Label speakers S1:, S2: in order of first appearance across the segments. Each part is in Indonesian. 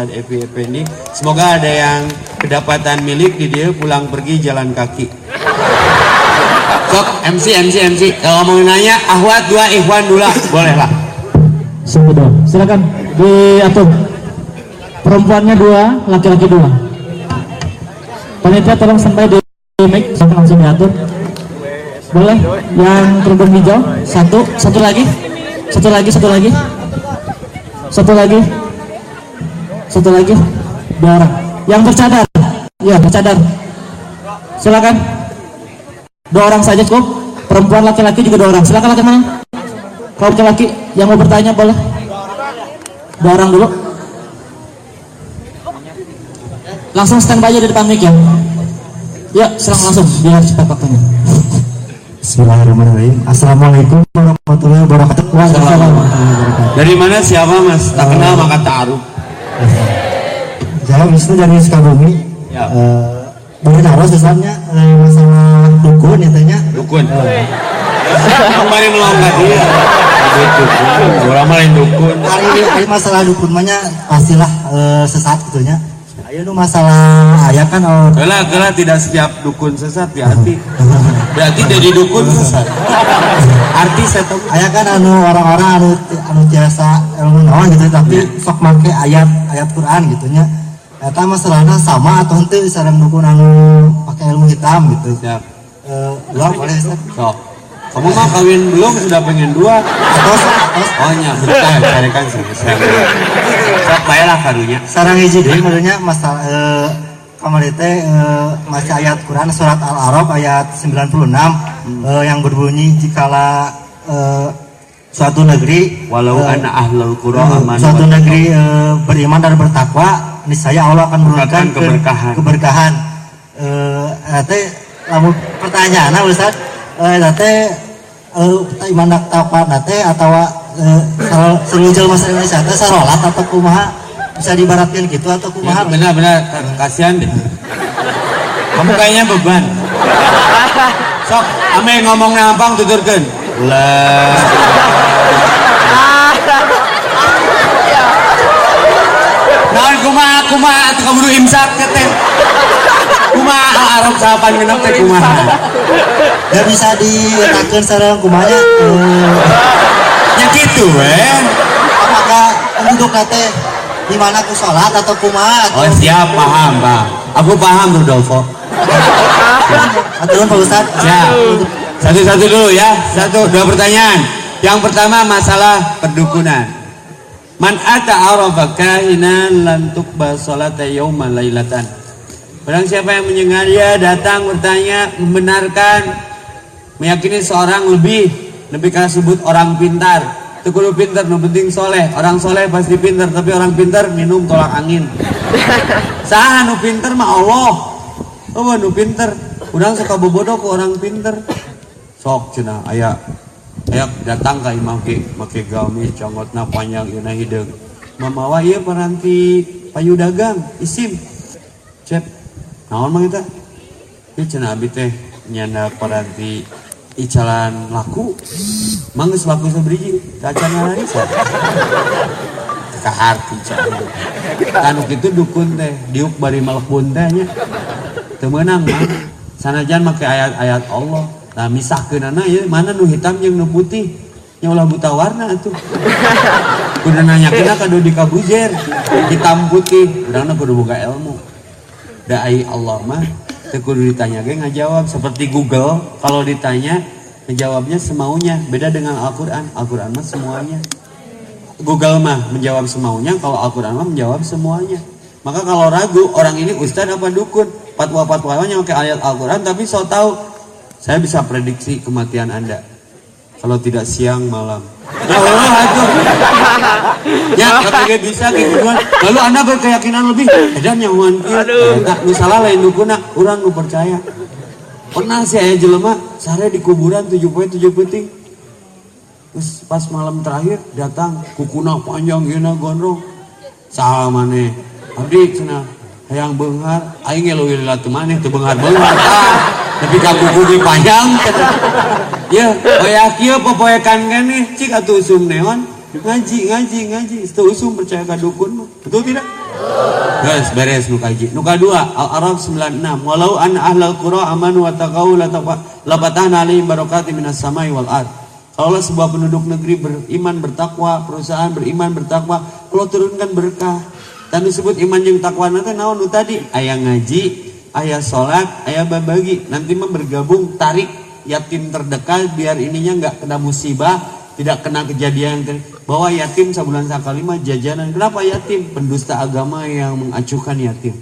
S1: Ustadz Evi Effendi. Semoga ada yang kedapatan milik di dia pulang pergi jalan kaki. Sok MC MC MC kalau mau nanya Ahwat dua Ikhwan dulu boleh lah.
S2: Dua. Silakan diatur. Perempuannya dua, laki-laki dua. Panitia tolong sampai di mic, langsung diatur. Boleh? Yang kerudung hijau, satu, satu lagi, satu lagi, satu lagi, satu lagi, satu lagi, dua orang. Yang bercadar, ya bercadar. Silakan. Dua orang saja cukup. Perempuan laki-laki juga dua orang. Silakan laki mana? Kalau laki-laki yang mau bertanya boleh. Dua orang dulu. Langsung standby aja di depan mic ya. Ya, serang langsung biar cepat waktunya.
S3: Bismillahirrahmanirrahim. Assalamualaikum warahmatullahi wabarakatuh.
S2: Waalaikumsalam.
S1: Dari mana siapa mas? Tak kenal maka taruh.
S3: Saya Wisnu dari Sukabumi.
S1: Ya.
S3: Eh, boleh taruh sebenarnya eh, masalah dukun ya tanya.
S1: Dukun. Kemarin melanggar dia. Dukun. Orang main dukun.
S3: Hari ini hari masalah dukun mahnya pastilah eh, sesat gitunya. Ayo nu masalah ayah kan oh,
S1: Kela kela tidak setiap dukun sesat ya hati. Berarti jadi dukun sesat. Artis atau
S3: ayah kan anu orang-orang anu anu biasa ilmu naon gitu tapi sok make ayat ayat Quran gitunya. Eta masalahnya sama atau henteu sareng dukun anu pakai ilmu hitam gitu.
S1: Siap.
S3: Eh, ulang boleh?
S1: Sok. Kamu mah kawin belum sudah pengen dua.
S3: Atos.
S1: Oh nya betah carikan sih. Sok baiklah karunya.
S3: sarang hiji deui maksudnya masalah eh, kamari teh eh, masih ayat Quran surat Al-Araf ayat 96 eh, yang berbunyi jikala eh, suatu negeri
S1: Walau
S3: eh,
S1: anak ahlul qura
S3: eh,
S1: aman
S3: suatu negeri eh, beriman dan bertakwa niscaya Allah akan menurunkan
S1: Menurunkan keberkahan.
S3: keberkahan eh teh lamun pertanyaan Ustaz eh teh eh iman dan takwa teh atau eh, seluruh jelema Indonesia teh sarolat atau kumaha bisa dibaratkan gitu atau kumaha
S1: Benar benar kasihan deh. Kamu kayaknya beban. Sok, ame ngomong nampang tuturkeun. Lah. Naon kumaha atuh kaburu imsak teh. Kumaha arep sapan genep teh kumaha.
S3: Gak bisa diletakkan sarang kumanya eh,
S1: Ya gitu eh.
S3: apakah penduduk nate di mana ku sholat atau kumaha
S1: Oh siap paham Pak. Aku paham Rudolfo.
S3: atau Pak Ustad
S1: Ya, satu-satu dulu ya. Satu, dua pertanyaan. Yang pertama masalah perdukunan. Man ata arafa kahinan lan tuqbal salata yauman lailatan. Barang siapa yang mendengar dia datang bertanya, membenarkan, meyakini seorang lebih, lebih kalau sebut orang pintar. Itu kudu pintar, nu penting soleh. Orang soleh pasti pintar, tapi orang pintar minum tolak angin. Saha nu pintar mah Allah. Oh, nu pintar. Udang suka bobodoh ke orang pintar. Sok cenah aya aya datang ka imam ke make gamis congotna panjang yeuna hideung. Mamawa ieu paranti payu dagang isim. Cep. Naon mah eta? Ieu cenah abi teh nyana paranti icalan laku. Manggeus laku sabriji, kacan ngarisa. Ka arti cai. Anu kitu dukun teh, diuk bari melebun teh nya. Teu meunang mah. Sanajan make ayat-ayat Allah. Nah misahkeun anak ya mana nu hitam jeung nu putih. Nya ulah buta warna atuh. Kudu nanyakeun kado di kabujer. Hitam putih, urangna kudu boga ilmu. Da ai Allah mah kudu ditanya ge ngajawab seperti Google kalau ditanya ngejawabnya semaunya. Beda dengan Al-Qur'an. Al-Qur'an mah semuanya. Google mah menjawab semaunya, kalau Al-Quran mah menjawab semuanya. Maka kalau ragu, orang ini ustadz apa dukun? Patwa-patwanya pakai ayat Al-Quran, tapi so tahu, saya bisa prediksi kematian Anda. Kalau tidak siang, malam. Allah, aduh. Ya, tapi bisa kayak. Lalu Anda berkeyakinan lebih. Edan yang kieu. Eta nu salah lain dukuna, urang nu percaya. Pernah sih aya jelema sare di kuburan tujuh poe tujuh peuting. Terus pas malam terakhir datang kukuna panjang gina gondrong. Salah maneh. Abdi cenah hayang beunghar aing ngeluwi lila teu maneh teu beunghar beunghar. Ah, tapi ka kuku di panjang. Ya, hoyak kieu popoekan keneh cik atuh usum neon. ngaji ngaji ngaji itu usum percaya ke dukun betul tidak Guys, beres nu kaji. Nu kadua, Al-Araf 96. Walau an ahlal qura amanu wa taqau la labatana alaihim barakati minas samai wal ard. Kalau sebuah penduduk negeri beriman bertakwa, perusahaan beriman bertakwa, kalau turunkan berkah. Dan disebut iman yang takwa nanti naon tadi ayah ngaji, ayah sholat, ayah berbagi. Nanti mah bergabung tarik yatim terdekat biar ininya nggak kena musibah, tidak kena kejadian bahwa yatim sebulan sekali mah jajanan. Kenapa yatim? Pendusta agama yang mengacuhkan yatim.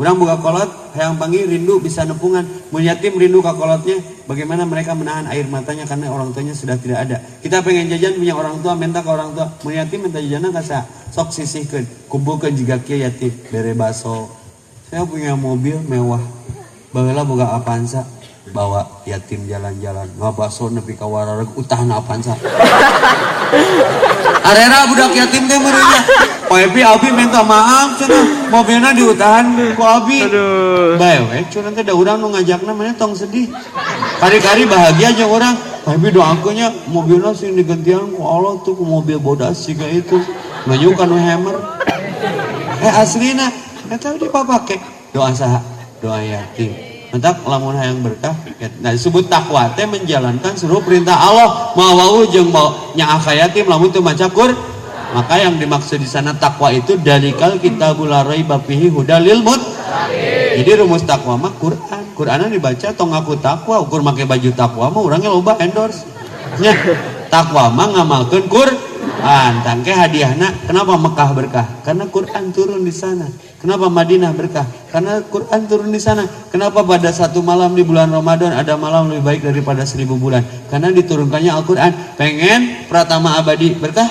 S1: Orang buka kolot yang panggil rindu bisa nepungan. Mau yatim rindu ke kolotnya bagaimana mereka menahan air matanya karena orang tuanya sudah tidak ada. Kita pengen jajan punya orang tua minta ke orang tua. Mau yatim minta jajanan kasa sok sisihkan kumpulkan jika kia yatim. Bere baso saya punya mobil mewah baheula boga Avanza bawa yatim jalan-jalan ngabaso nepi ka warareg utahna Avanza Arera budak yatim teh merenya. Pak Abi minta maaf cenah mobilnya diutahan ku Abi. Aduh. Bae we cenah teh da urang nu ngajakna mana tong sedih. Kari-kari bahagia aja orang. Abi doakeunnya mobilnya sing digantian ku Allah tuh ku mobil bodas siga itu. Kan hammer. Eh aslina eta dipapake. Doa saha? Doa yatim. Mantap lamun hayang berkah. Nah disebut takwa teh menjalankan seluruh perintah Allah. Mawau jeung mau nyaaka yatim lamun teu maca Qur'an. Maka yang dimaksud di sana takwa itu dalikal kitabul raiba fihi hudalil mut. Jadi rumus takwa mah Quran. Quranan dibaca tong ngaku takwa, ukur make baju takwa mah urangnya loba endorse. Nya takwa mah ngamalkeun Quran. Tangke hadiahna kenapa Mekah berkah? Karena Quran turun di sana. Kenapa Madinah berkah? Karena Quran turun di sana. Kenapa pada satu malam di bulan Ramadan ada malam lebih baik daripada seribu bulan? Karena diturunkannya Al-Quran. Pengen pratama abadi berkah?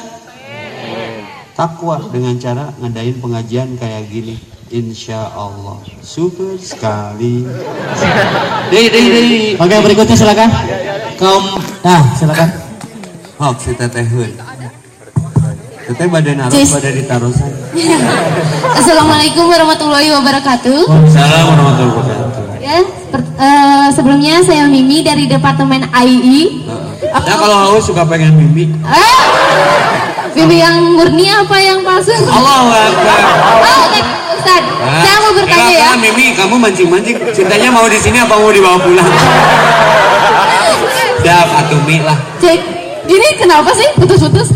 S1: Takwa dengan cara ngadain pengajian kayak gini. Insya Allah super sekali. Dei, dei, dei.
S2: Oke berikutnya silakan. Kaum, nah silakan.
S1: Hok si teteh Teteh badan naruh badan ditarusan.
S4: Assalamualaikum warahmatullahi wabarakatuh.
S1: Assalamualaikum warahmatullahi wabarakatuh.
S4: Ya, per, uh, sebelumnya saya Mimi dari Departemen AI.
S1: Nah, kalau haus suka pengen Mimi.
S4: Ah, Mimi yang murni apa yang palsu?
S1: Allah Akbar.
S4: Oh, Ustaz, nah, saya mau bertanya ya.
S1: Mimi, kamu mancing-mancing. Cintanya mau di sini apa mau dibawa pulang? Dah, Fatumi lah.
S4: Cek, ini kenapa sih putus-putus?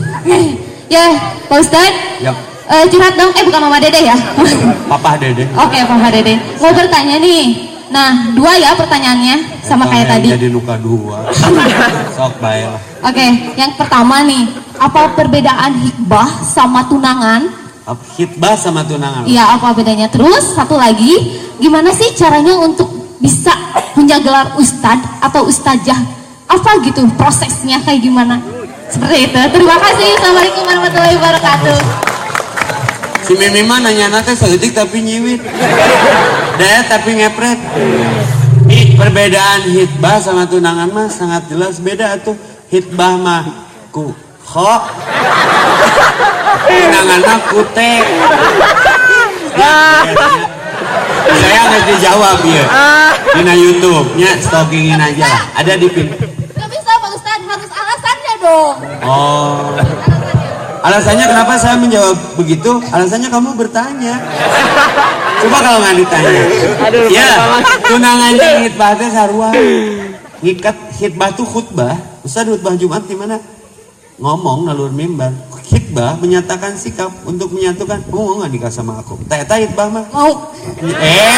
S4: Ya, Pak Ustadz.
S1: Ya.
S4: Uh, curhat dong, eh bukan Mama Dede ya?
S1: Papa Dede.
S4: Oke, okay, Papa Dede. Mau bertanya nih. Nah, dua ya pertanyaannya sama kayak tadi.
S1: Jadi luka dua. Sok baik. Oke,
S4: okay, yang pertama nih, apa perbedaan hikbah sama tunangan?
S1: Hikbah sama tunangan.
S4: Iya, apa bedanya? Terus satu lagi, gimana sih caranya untuk bisa punya gelar ustad atau ustazah? Apa gitu prosesnya kayak gimana? Seperti itu. Terima kasih. Assalamualaikum warahmatullahi wabarakatuh.
S1: Si Mimi mah nanya nanti sedetik tapi nyiwit. Daya tapi ngepret. Ini perbedaan hitbah sama tunangan mah sangat jelas beda tuh. Hitbah mah ku kho. Tunangan mah kute. Saya nggak dijawab ya. Di YouTube-nya stalkingin aja. Ada di pin
S4: dong.
S1: Oh. Alasannya kenapa saya menjawab begitu? Alasannya kamu bertanya. Coba kalau nggak ditanya. Aduh, ya, tunangannya hitbah itu sarua. Ngikat hitbah itu khutbah. Ustaz khutbah Jumat di mana? Ngomong nalur mimbar. Hitbah menyatakan sikap untuk menyatukan. Kamu mau nggak nikah sama aku? Tanya hitbah mah.
S4: Mau.
S1: Eh.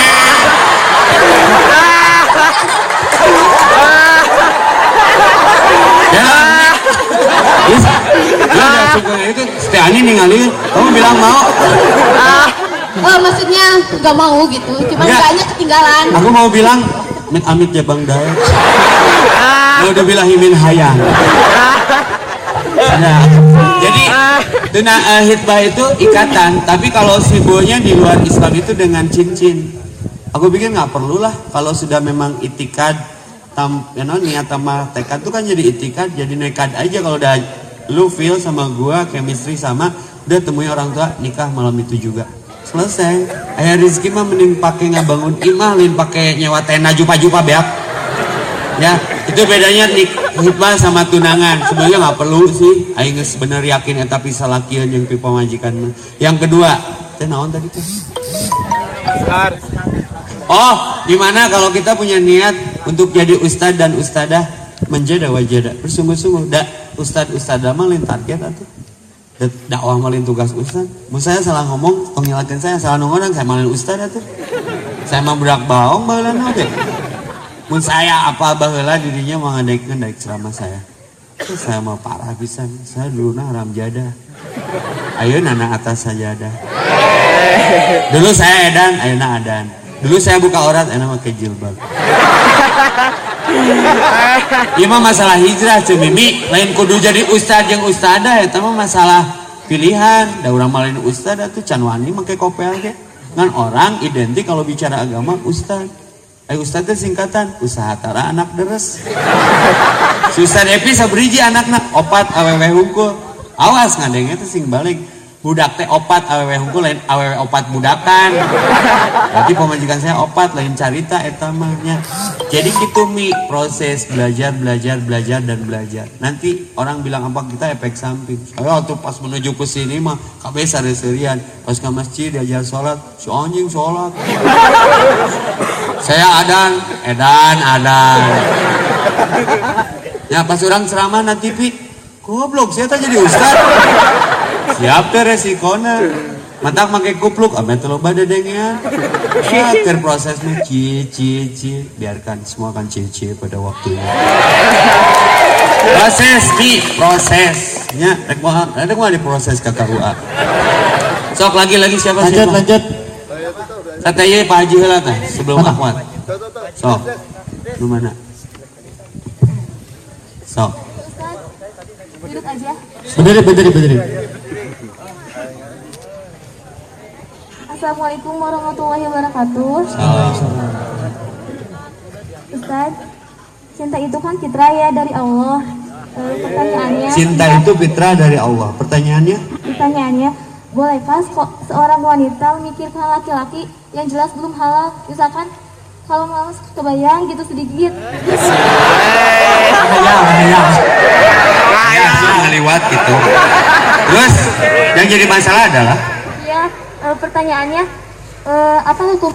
S1: ya. Suka itu Setiani ningali, kamu bilang mau?
S4: Ah, oh, maksudnya gak mau gitu, cuma ya. banyak ketinggalan.
S1: Aku mau bilang, Amit amit ya Bang Dae. Mau udah bilang himin hayang. Nah, jadi tuna uh, hitbah itu ikatan, tapi kalau simbolnya di luar Islam itu dengan cincin. Aku pikir nggak perlu lah kalau sudah memang itikad tam you know, niat sama tekad tuh kan jadi itikad jadi nekat aja kalau udah lu feel sama gua chemistry sama udah temui orang tua nikah malam itu juga selesai ayah rezeki mah mending pakai nggak bangun imah lin pakai nyewa tenda jupa-jupa beak Ya, itu bedanya nik hikmah sama tunangan. Sebenarnya nggak perlu sih. Aing bener yakin eta bisa lakian yang pipa majikan. Yang kedua, teh naon tadi teh? Oh, gimana kalau kita punya niat untuk jadi ustadz dan ustadah menjada wajada bersungguh-sungguh. Da, ustadz ustadah mah lain target atau dakwah malin tugas ustadz. Mau saya salah ngomong, pengilakan saya salah ngomong saya malin ustadz atau. Saya mah budak baong baheula oke. Mun saya apa baheula dirinya mau ngadaikeun daik ceramah saya. Saya mau parah pisan. Saya dulu nah haram jada. Ayo nana atas sajadah. Dulu saya edan, ayo na adan. Dulu saya buka aurat, enak pakai jilbab. Iya mah masalah hijrah cuy. Mimi lain kudu jadi ustad yang ustadah itu mah masalah pilihan. Da urang malin ustad tuh can wani make kopel ge. Ngan orang identik kalau bicara agama ustad. Ayo ustad teh singkatan. Usaha tara anak deres. Si ustad Epi sabriji anakna opat awewe hungkul awas ngadengnya teh sing balik budak teh opat awewe hungkul lain awewe opat budakan. Berarti pemajikan saya opat lain carita etamanya jadi gitu mi proses belajar belajar belajar dan belajar. Nanti orang bilang apa kita efek samping? Ayo tuh pas menuju ke sini mah kabeh sare-serian pas ke masjid diajar sholat si anjing sholat. Saya adan edan adan. Ya pas orang ceramah nanti pi goblok saya tak jadi ustad siap teh resikona Mantak make kupluk, ame telo bade dengnya. Akhir prosesnya cie cie cie, biarkan semua akan cie cie pada waktunya. Proses nih, prosesnya. Rek mau, rek mau diproses ke KUA. Sok lagi lagi siapa
S2: Lanjut,
S1: siapa?
S2: lanjut.
S1: Satya Pak Haji heula tah sebelum Ahmad. Sok. Lu mana? Sok.
S4: Duduk aja.
S2: Berdiri, berdiri, berdiri.
S4: Assalamualaikum warahmatullahi wabarakatuh. Ustaz, cinta itu kan fitrah ya dari Allah. Eh, pertanyaannya,
S1: Cinta itu fitrah dari Allah. Pertanyaannya?
S4: pertanyaannya, bolehkah kok seorang wanita memikirkan laki-laki yang jelas belum halal? Misalkan kalau mau kebayang gitu sedikit.
S1: Hayang, hayang. Hayang, ngeliwat gitu. Terus yang jadi masalah adalah
S4: Eh, pertanyaannya, eh, apa hukum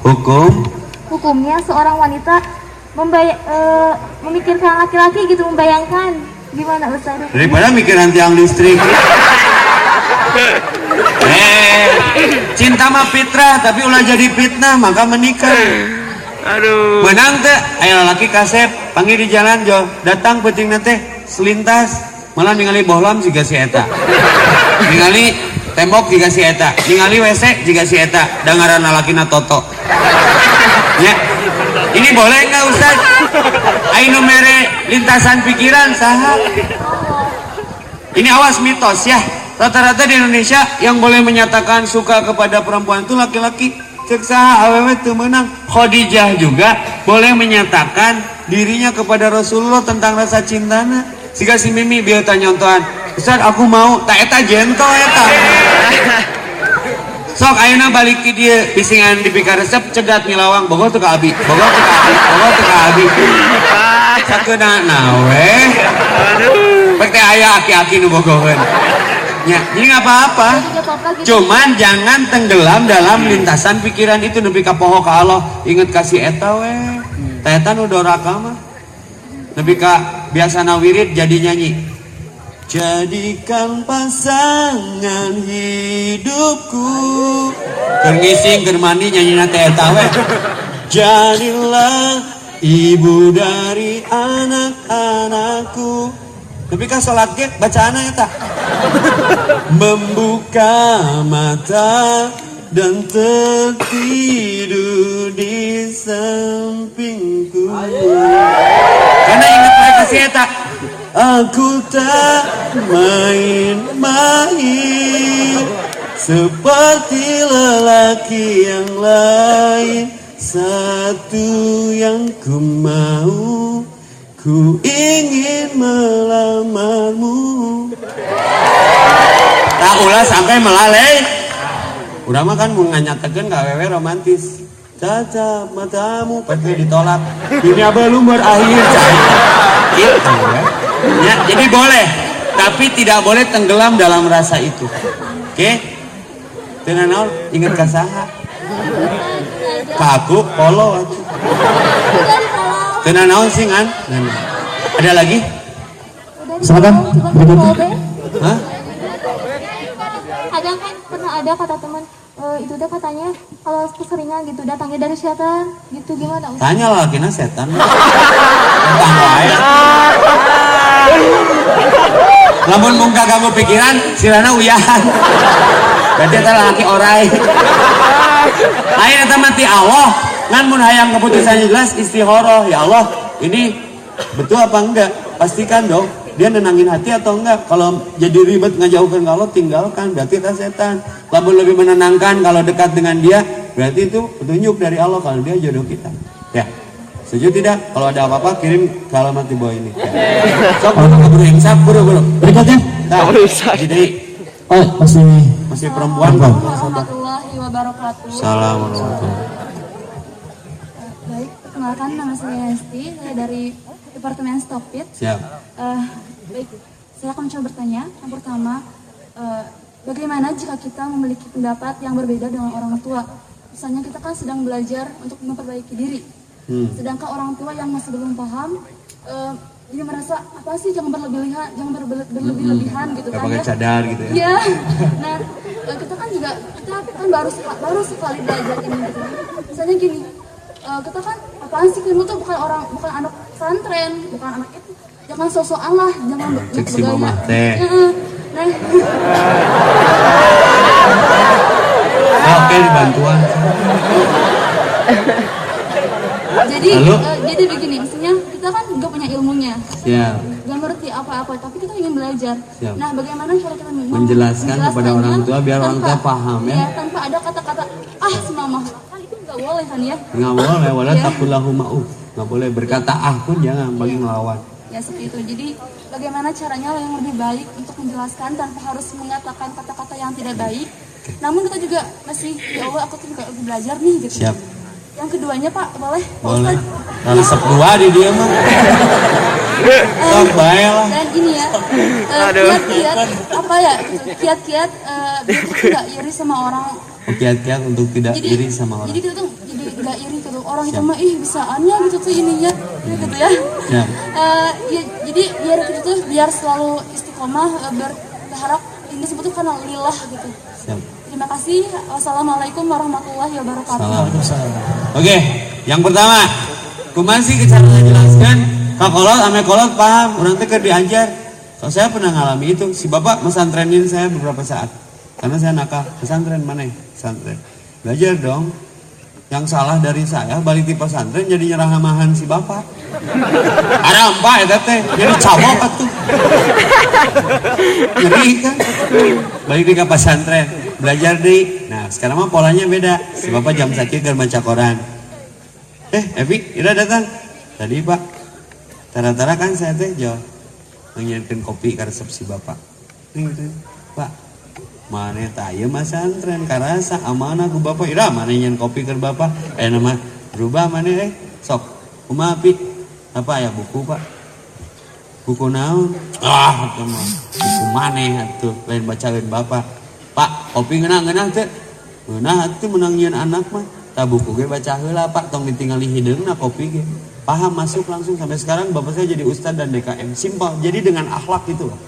S1: hukum
S4: hukumnya seorang wanita membay eh, memikirkan laki-laki gitu membayangkan gimana Ustaz?
S1: daripada mikiran tiang listrik. Eh, cinta mah fitrah tapi ulah jadi fitnah maka menikah.
S5: Aduh.
S1: Menang teh, ayo laki kasep, panggil di jalan jo, datang penting teh selintas, malah ningali bohlam juga si eta. ningali tembok juga si eta, ningali WC juga si eta, dengaran lalakina toto. Ya, ini boleh nggak Ustaz? Aino mere lintasan pikiran saha? Ini awas mitos ya. Rata-rata di Indonesia yang boleh menyatakan suka kepada perempuan itu laki-laki. Cek saha awewe teu meunang. Khadijah juga boleh menyatakan dirinya kepada Rasulullah tentang rasa cintana. Siga si Mimi bieu tanya nyontohan. Ustaz aku mau tak eta jento eta. Sok ayeuna balik ke dia bisingan di pika resep cegat ngilawang bogoh teu ka abi. Bogoh teu ka abi. Bogoh teu ka abi. Sakeuna nawe. Pek teh aya aki-aki nu bogoheun. Ya, jadi nggak apa-apa. Cuman jangan tenggelam dalam lintasan pikiran itu nepi ka poho ka Allah. Ingat kasih eta we. Tah eta nu doraka mah. Nepi ka biasana wirid jadi nyanyi. Jadikan pasangan hidupku Keur ngising keur mandi nyanyi nate eta we. Jadilah ibu dari anak-anakku. Tapi kan sholat ge bacaan eta. Membuka mata dan tertidur di sampingku. Karena ingat mereka si eta. Aku tak main-main seperti lelaki yang lain. Satu yang ku mau, ku ingin melamarmu. Tak ulah sampai melalai. Urang mah kan mau nganyatakeun ka awewe romantis. caca matamu pasti ditolak dunia belum berakhir gitu ya. Ya jadi boleh tapi tidak boleh tenggelam dalam rasa itu. Oke? Dengan naon? Ingat kasaha? Kaku polo. Tenan naon sing an ada lagi?
S2: Silakan.
S1: Hah?
S6: ada kan pernah ada kata teman "Eh, itu udah katanya kalau keseringan gitu datangnya dari setan. Gitu gimana Ustaz?
S1: tanya lah kina setan lamun muka kamu pikiran silana uyahan berarti eta laki orai. Ayo eta mati Allah. Kan mun hayang keputusannya jelas istihoroh ya Allah ini betul apa enggak? Pastikan dong dia nenangin hati atau enggak? Kalau jadi ribet ngejauhkan kalau tinggalkan. Berarti itu setan. Lamun lebih menenangkan kalau dekat dengan dia berarti itu petunjuk dari Allah kalau dia jodoh kita. Ya setuju tidak? Kalau ada apa-apa kirim ke alamat di bawah ini. Sok buru buru insaf buru buru
S2: Berikutnya.
S1: nah, jadi
S2: Oh, masih
S1: masih perempuan. Kok
S6: warahmatullahi wabarakatuh
S1: salam warahmatullahi
S6: baik perkenalkan nama saya Esti saya dari departemen Stopit
S1: siap.
S6: Eh, baik saya akan mencoba bertanya. Yang pertama eh, bagaimana jika kita memiliki pendapat yang berbeda dengan orang tua? Misalnya kita kan sedang belajar untuk memperbaiki diri
S1: Hmm.
S6: sedangkan orang tua yang masih belum paham eh, dia merasa apa sih jangan berlebihan jangan berbe- berlebih-lebihan gitu
S1: Gak
S6: kan
S1: pakai
S6: ya
S1: cadar gitu ya
S6: Iya. Nah, eh, kita kan juga kita kan baru baru sekali belajar ini gitu. Misalnya gini, eh, kita kan apaan sih kamu tuh bukan orang bukan anak pesantren, bukan anak itu. Jangan sosokan lah, jangan
S1: Cek si mama teh.
S6: Nah,
S1: Ah, oke dibantuan
S6: jadi
S1: Lalu?
S6: eh, jadi begini, maksudnya kita kan gak punya ilmunya,
S1: siap
S6: gak ngerti apa-apa, tapi kita ingin belajar.
S1: Siap.
S6: Nah, bagaimana cara kita mem-
S1: Menjelaskan kepada orang tua biar orang tua paham ya.
S6: Iya, tanpa ada kata-kata ah semama. Kan itu nggak boleh kan ya?
S1: nggak boleh wala
S6: Iya.
S1: takullahu ma'u nggak boleh berkata ah pun jangan bagi melawan
S6: ya seperti itu jadi bagaimana caranya yang lebih baik untuk menjelaskan tanpa harus mengatakan kata-kata yang tidak baik namun kita juga masih ya Allah aku tuh belajar nih gitu
S1: siap
S6: yang keduanya pak boleh? Pak
S1: boleh. Kalau sepuluh di dia mah. Sok bae lah.
S6: dan ini ya eh, kiat-kiat apa ya gitu, kiat-kiat eh, biar kita tidak iri sama orang.
S1: Kiat-kiat untuk tidak
S6: jadi
S1: iri sama orang.
S6: jadi kita tuh jadi nggak iri gitu orang itu mah ih bisaannya gitu tuh ininya. Gitu ya.
S1: Ya.
S6: Eh, ya, jadi biar kita tuh biar selalu istiqomah eh, ber- berharap ini tuh karena lillah gitu.
S1: Siap
S6: terima kasih. Wassalamualaikum warahmatullahi wabarakatuh.
S1: Oke yang pertama kumasi ke cara jelaskan. Kakolot ame kolot paham. Orang teh diajar. So, saya pernah ngalami itu. Si bapak mesantrenin saya beberapa saat. Karena saya nakal. Pesantren mana pesantren. Belajar dong yang salah dari saya balik di pesantren jadi nyerahamahan si bapak. Ada apa ya teh jadi cabok atuh ngeri kan balik di pesantren belajar di. Nah sekarang mah polanya beda. Si bapak jam sakit keur baca koran eh Evi Ira datang? Tadi pak. Tara-tara kan saya teh jauh menyiapkan kopi ke resep si bapak. Nih, pak mana tayo mas antren karasa amanah ku bapak. Ira mana nyen kopi ke bapak. Eh nama berubah mana eh. Sok kumaha pi apa ya buku pak? Buku naon? Ah itu mah. Buku maneh atuh. Lain bacain bapak. Pak kopi ngeunah ngeunah teh. Ngeunah atuh menang nyeun anak mah. Tak buku ge baca heula pak. Tong ditinggali hideungna kopi ge. Paham masuk langsung. Sampai sekarang bapak saya jadi ustadz dan DKM simpel. Jadi dengan akhlak gitu loh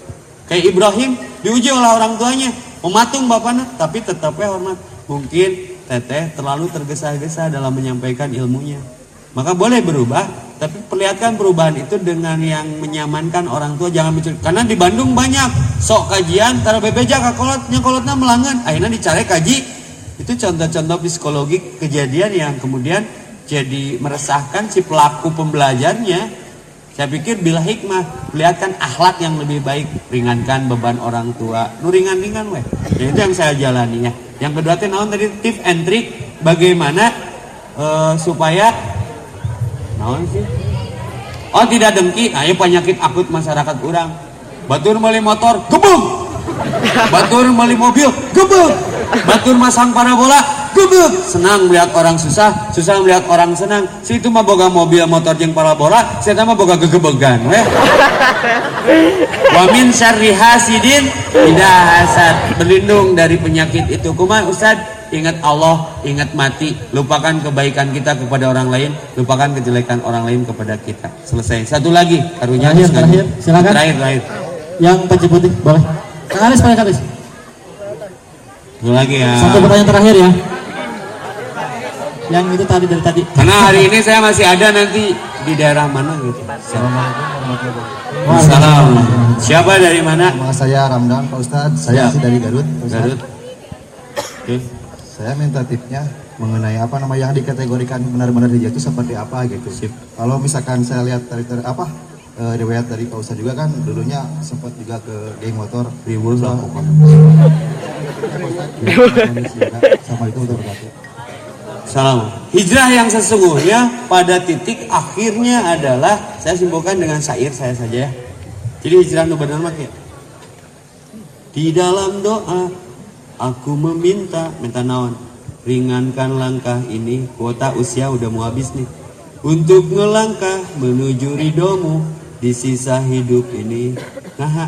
S1: kayak Ibrahim diuji oleh orang tuanya mematung bapaknya tapi tetapnya hormat. Mungkin teteh terlalu tergesa-gesa dalam menyampaikan ilmunya. Maka boleh berubah tapi perlihatkan perubahan itu dengan yang menyamankan orang tua. Jangan mencuri. Karena di Bandung banyak. Sok kajian taruh bebeja kakolot nyakolotnya melangan akhirnya dicari kaji. Itu contoh-contoh psikologi kejadian yang kemudian jadi meresahkan si pelaku pembelajarnya saya pikir bila hikmah perlihatkan akhlak yang lebih baik ringankan beban orang tua. Nu ringan-ringan weh. Ya, itu yang saya jalani ya. Yang kedua teh naon tadi? Tips and trick bagaimana eh, supaya naon sih? Oh tidak dengki. Nah penyakit akut masyarakat orang batur beli motor gebung batur beli mobil gebung batur masang parabola gubuk. Senang melihat orang susah susah melihat orang senang. Si itu mah boga mobil motor jeung parabola saya mah boga gegebegan weh wamin syarri hasidin tidak hasad. Berlindung dari penyakit itu. Kumaha Ustad ingat Allah ingat mati. Lupakan kebaikan kita kepada orang lain lupakan kejelekan orang lain kepada kita. Selesai. Satu lagi karunya
S2: Terakhir, terakhir. Silakan.
S1: terakhir terakhir.
S2: Yang penci putih, boleh. Kang Aris, paling Aris.
S1: satu lagi ya.
S2: Satu pertanyaan terakhir ya. Yang itu tadi dari tadi.
S1: Karena hari ini saya masih ada nanti di daerah mana gitu. Assalamualaikum Siapa dari mana?
S7: Nama saya Ramdan, Pak Ustadz. Saya
S1: Ya.
S7: asli dari Garut. Pak Ustadz.
S1: Garut. Oke.
S7: Saya minta tipsnya mengenai apa nama yang dikategorikan benar-benar hijau itu seperti apa gitu. Kalau misalkan saya lihat dari, dari apa eh, riwayat dari Pak Ustadz juga kan dulunya sempat juga ke geng motor
S1: Ribut lah.
S7: sama itu untuk berkati.
S1: Salam. Hijrah yang sesungguhnya pada titik akhirnya adalah saya simpulkan dengan syair saya saja ya. Jadi hijrah nu benar mah kayak, Di dalam doa aku meminta minta naon ringankan langkah ini kuota usia udah mau habis nih untuk ngelangkah menuju ridomu di sisa hidup ini nah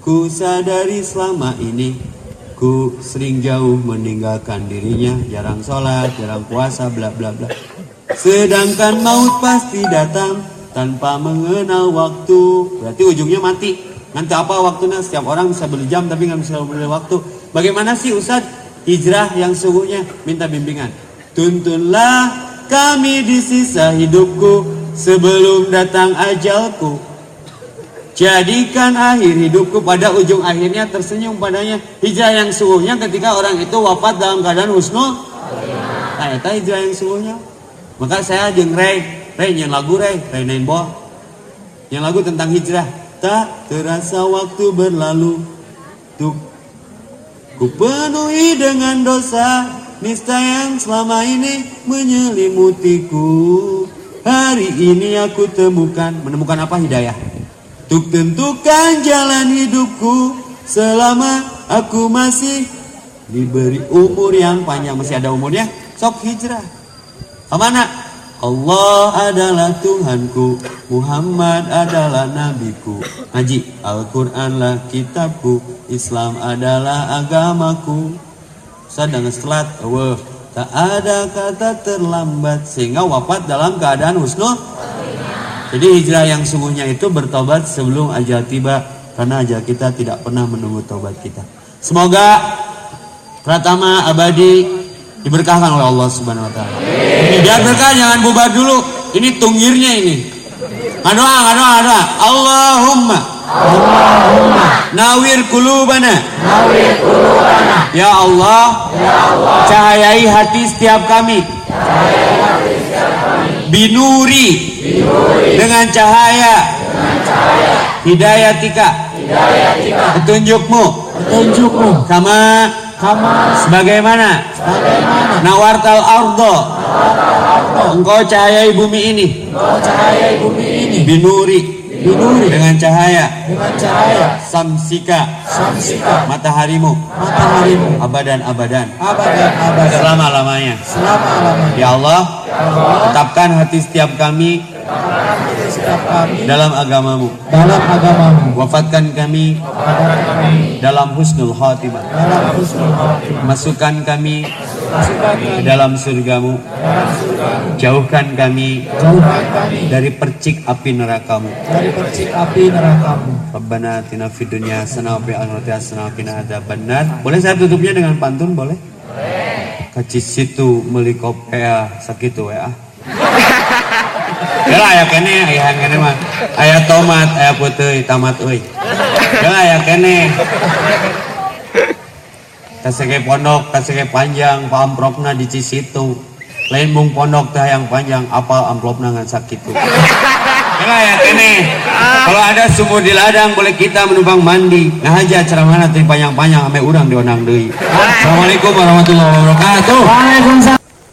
S1: ku sadari selama ini ku sering jauh meninggalkan dirinya. Jarang sholat jarang puasa bla bla bla. Sedangkan maut pasti datang tanpa mengenal waktu. Berarti ujungnya mati. Nanti apa waktunya? Setiap orang bisa beli jam tapi nggak bisa beli waktu. Bagaimana sih Ustadz? Hijrah yang sungguhnya. Minta bimbingan. Tuntunlah kami di sisa hidupku. Sebelum datang ajalku Jadikan akhir hidupku pada ujung akhirnya tersenyum padanya. Hijrah yang sungguhnya ketika orang itu wafat dalam keadaan husnul. Nah itu hijrah yang sungguhnya? Maka saya jeng Ray. Ray nyanyi lagu Ray. Ray nain Yang lagu tentang hijrah. Tak terasa waktu berlalu. Tuk. Ku penuhi dengan dosa. Nista yang selama ini menyelimutiku Hari ini aku temukan. Menemukan apa? Hidayah Untuk tentukan jalan hidupku Selama aku masih Diberi umur yang panjang. Masih ada umurnya Sok hijrah. Ke mana? Allah adalah Tuhanku Muhammad adalah nabiku. Ngaji Al-Quranlah kitabku Islam adalah agamaku. Sadang setelat Wah, Tak ada kata terlambat Sehingga wafat dalam keadaan husnul Jadi hijrah yang sungguhnya itu bertobat sebelum ajal tiba Karena ajal kita tidak pernah menunggu tobat kita Semoga Pratama abadi diberkahkan oleh Allah Subhanahu wa taala. Biar berkah jangan bubar dulu. Ini tunggirnya ini. Ngadoa, ngadoa. Allahumma Allahumma nawir kulubana nawir kulubana ya Allah ya Allah cahayai hati setiap kami binuri. Dengan cahaya. Hidayatika. Petunjukmu.
S2: Petunjukmu.
S1: kama.
S2: Kama.
S1: Sebagaimana.
S2: Bagaimana
S1: nawartal ardo. Engkau cahayai bumi ini.
S2: Engkau cahaya bumi ini.
S1: Binuri
S2: binuri
S1: dengan cahaya.
S2: Dengan cahaya.
S1: Samsika.
S2: Samsika.
S1: Mataharimu.
S2: Mataharimu.
S1: Abadan abadan.
S2: Abadan abadan.
S1: Selama lamanya
S2: selama-lamanya.
S1: ya Allah tetapkan hati setiap kami dalam agamamu.
S2: Dalam agamamu.
S1: Wafatkan kami
S2: pada kami.
S1: dalam husnul khatimah.
S2: Dalam husnul khotimah.
S1: masukkan kami Ke dalam surgamu jauhkan kami
S2: Jauhkan kami
S1: dari percik api nerakamu
S2: dari percik api nerakamu.
S1: Rabbana atina fid dunya hasanah wa fil akhirati hasanah wa qina adzabannar. Boleh saya tutupnya dengan pantun boleh? Boleh. Kacis situ meuli kopea sakitu we ah. Yalah aya kene aya kene mah. Aya tomat, aya puteuy, tamat euy. Yalah aya kene. Kasege pondok, kasege panjang, pa amplopna di Cisitu. Lain mung pondok teh yang panjang, apal amplopna ngan sakitu. Ya kene. Kalau ada sumur di ladang boleh kita menumpang mandi. Nah aja ceramah nanti panjang-panjang ame urang diundang deui. Assalamualaikum warahmatullahi wabarakatuh.
S2: Waalaikumsalam.